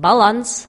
баланс.